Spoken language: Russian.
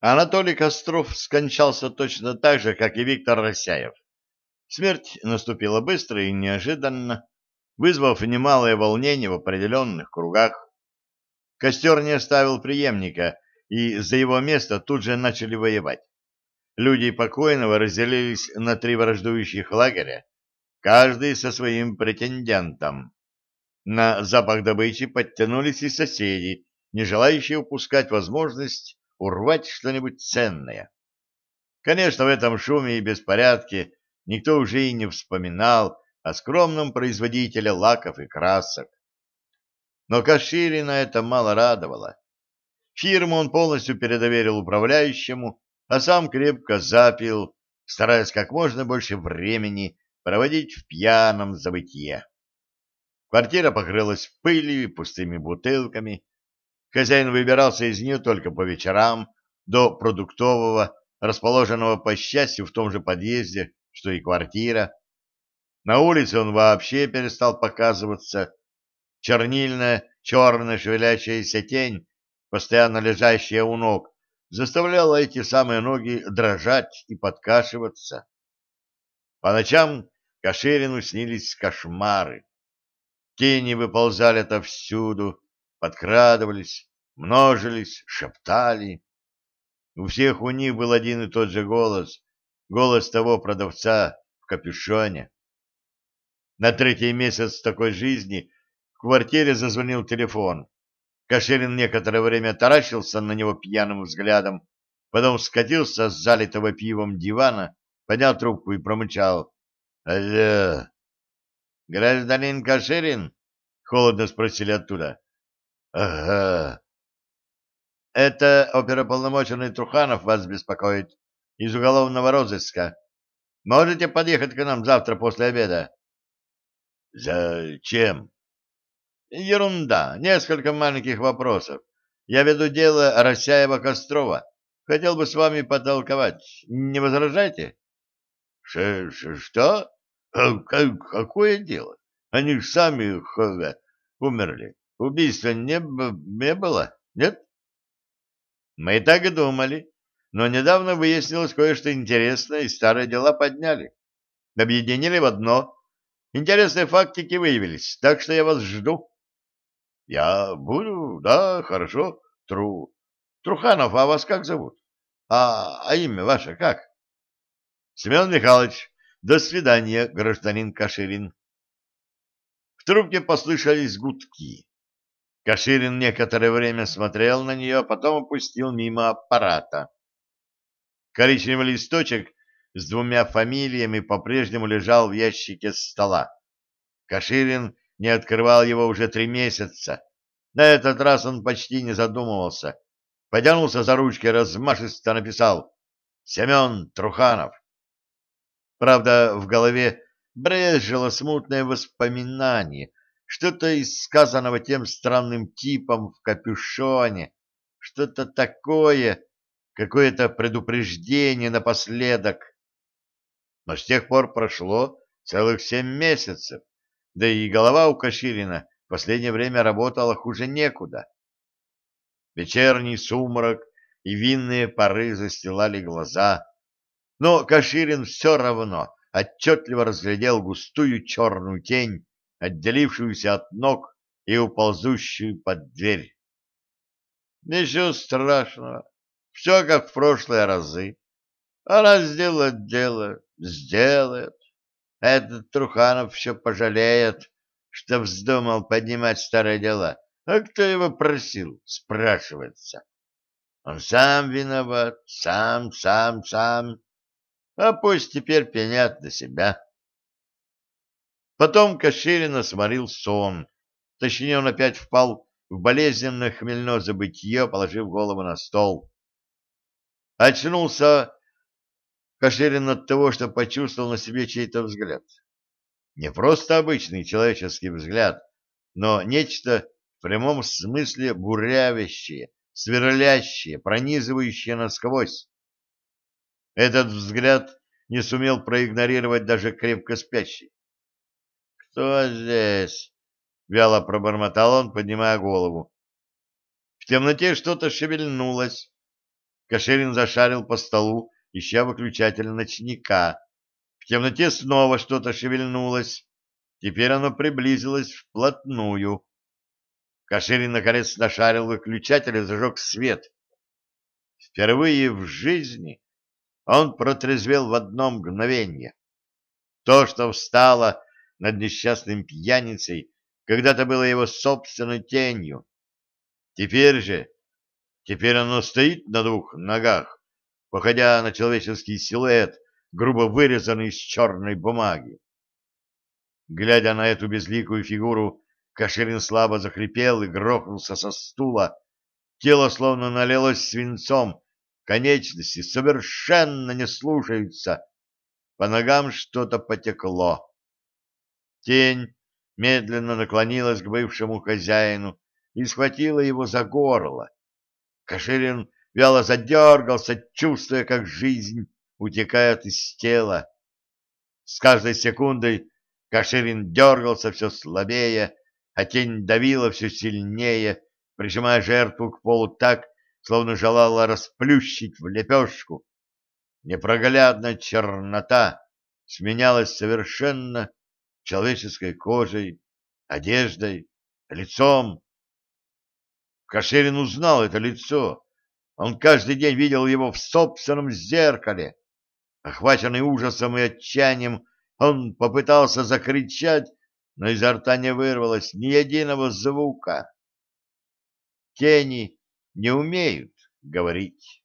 Анатолий Костров скончался точно так же, как и Виктор Росяев. Смерть наступила быстро и неожиданно, вызвав немалое волнение в определенных кругах. Костер не оставил преемника, и за его место тут же начали воевать. Люди покойного разделились на три враждующих лагеря, каждый со своим претендентом. На запах добычи подтянулись и соседи, не желающие упускать возможность урвать что-нибудь ценное. Конечно, в этом шуме и беспорядке никто уже и не вспоминал о скромном производителе лаков и красок. Но Каширина это мало радовало. Фирму он полностью передоверил управляющему, а сам крепко запил, стараясь как можно больше времени проводить в пьяном забытье. Квартира покрылась пылью и пустыми бутылками, Хозяин выбирался из нее только по вечерам, до продуктового, расположенного по счастью в том же подъезде, что и квартира. На улице он вообще перестал показываться. Чернильная, черная шевелящаяся тень, постоянно лежащая у ног, заставляла эти самые ноги дрожать и подкашиваться. По ночам Каширину снились кошмары. Тени выползали отовсюду, подкрадывались, множились, шептали. У всех у них был один и тот же голос, голос того продавца в капюшоне. На третий месяц такой жизни в квартире зазвонил телефон. Каширин некоторое время таращился на него пьяным взглядом, потом скатился с залитого пивом дивана, поднял трубку и промычал. «Алло!» «Гражданин Каширин?» — холодно спросили оттуда. Ага. Это оперополномоченный Труханов вас беспокоит из уголовного розыска. Можете подъехать к нам завтра после обеда? Зачем? Ерунда. Несколько маленьких вопросов. Я веду дело Росяева-Кострова. Хотел бы с вами потолковать. Не возражаете? Что? Какое дело? Они же сами умерли. Убийства не, не было, нет? Мы так и думали, но недавно выяснилось кое-что интересное, и старые дела подняли. Объединили в одно. Интересные фактики выявились, так что я вас жду. Я буду, да, хорошо. Тру. Труханов, а вас как зовут? А, а имя ваше как? Семен Михайлович, до свидания, гражданин Каширин. В трубке послышались гудки. Каширин некоторое время смотрел на нее, а потом опустил мимо аппарата. Коричневый листочек с двумя фамилиями по-прежнему лежал в ящике стола. Каширин не открывал его уже три месяца. На этот раз он почти не задумывался. Потянулся за ручкой, размашисто написал «Семен Труханов». Правда, в голове брежило смутное воспоминание что-то из сказанного тем странным типом в капюшоне, что-то такое, какое-то предупреждение напоследок. Но с тех пор прошло целых семь месяцев, да и голова у Каширина в последнее время работала хуже некуда. Вечерний сумрак и винные пары застилали глаза, но Каширин все равно отчетливо разглядел густую черную тень, отделившуюся от ног и уползущую под дверь. Ничего страшного, все как в прошлые разы. Она сделает дело, сделает. Этот Труханов все пожалеет, что вздумал поднимать старые дела. А кто его просил, спрашивается. Он сам виноват, сам, сам, сам. А пусть теперь пенят на себя. Потом Каширина сморил сон. Точнее, он опять впал в болезненное хмельное забытье, положив голову на стол. Очнулся Каширин от того, что почувствовал на себе чей-то взгляд. Не просто обычный человеческий взгляд, но нечто в прямом смысле бурявящее, сверлящее, пронизывающее насквозь. Этот взгляд не сумел проигнорировать даже крепко спящий. «Кто здесь?» — вяло пробормотал он, поднимая голову. В темноте что-то шевельнулось. Каширин зашарил по столу, ища выключатель ночника. В темноте снова что-то шевельнулось. Теперь оно приблизилось вплотную. Каширин наконец нашарил выключатель и зажег свет. Впервые в жизни он протрезвел в одно мгновение. То, что встало над несчастным пьяницей, когда-то было его собственной тенью. Теперь же, теперь оно стоит на двух ногах, походя на человеческий силуэт, грубо вырезанный из черной бумаги. Глядя на эту безликую фигуру, Каширин слабо захрипел и грохнулся со стула. Тело словно налилось свинцом, конечности совершенно не слушаются. По ногам что-то потекло. Тень медленно наклонилась к бывшему хозяину и схватила его за горло. Каширин вяло задергался, чувствуя, как жизнь утекает из тела. С каждой секундой Каширин дергался все слабее, а тень давила все сильнее, прижимая жертву к полу так, словно желала расплющить в лепешку. Непроглядная чернота сменялась совершенно человеческой кожей, одеждой, лицом. Каширин узнал это лицо. Он каждый день видел его в собственном зеркале. Охваченный ужасом и отчаянием, он попытался закричать, но изо рта не вырвалось ни единого звука. Тени не умеют говорить.